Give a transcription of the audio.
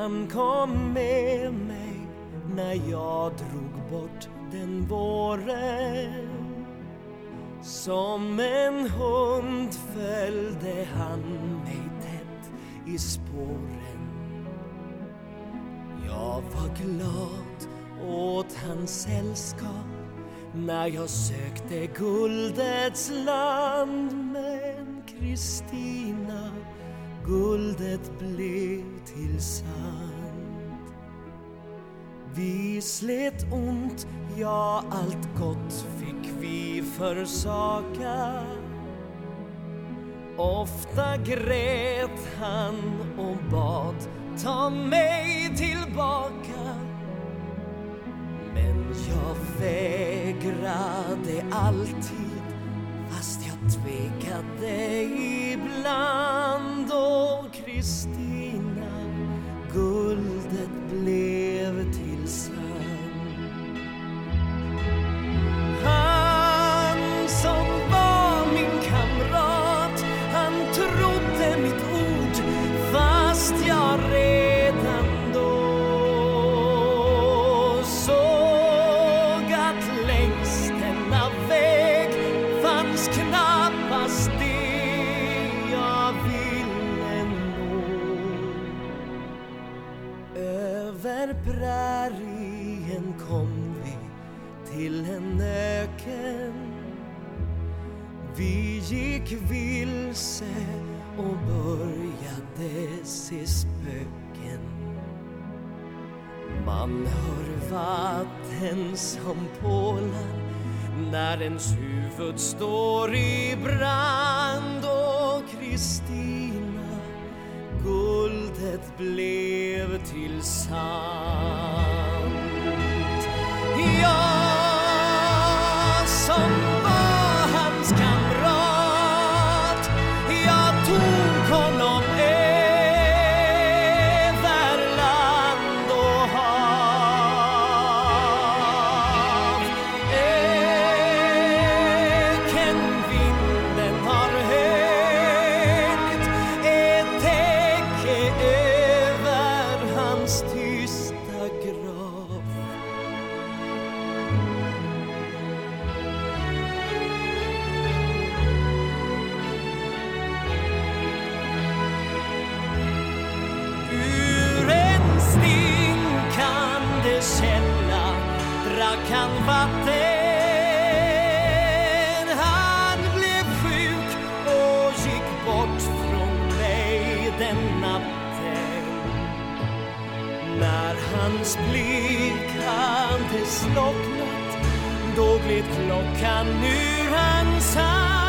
han kom med mig när jag drog bort den våren. Som en hund följde han mig tätt i spåren. Jag var glad åt hans sällskap när jag sökte guldets land men Kristina, guldet blev till sand. Vi slet ont, ja allt gott fick vi försaka. Ofta grät han och bad ta mig tillbaka. Men jag vägrade alltid fast jag tvekade ibland. Och Över prärien kom vi till en öken. Vi gick vilse och började se spöken. Man hör vatten som pålar när ens huvud står i brand. Och Kristina, guldet blev till sand. Vatten. Han blev sjuk och gick bort från mig den natten. När hans blick hade slocknat då gled klockan ur hans hand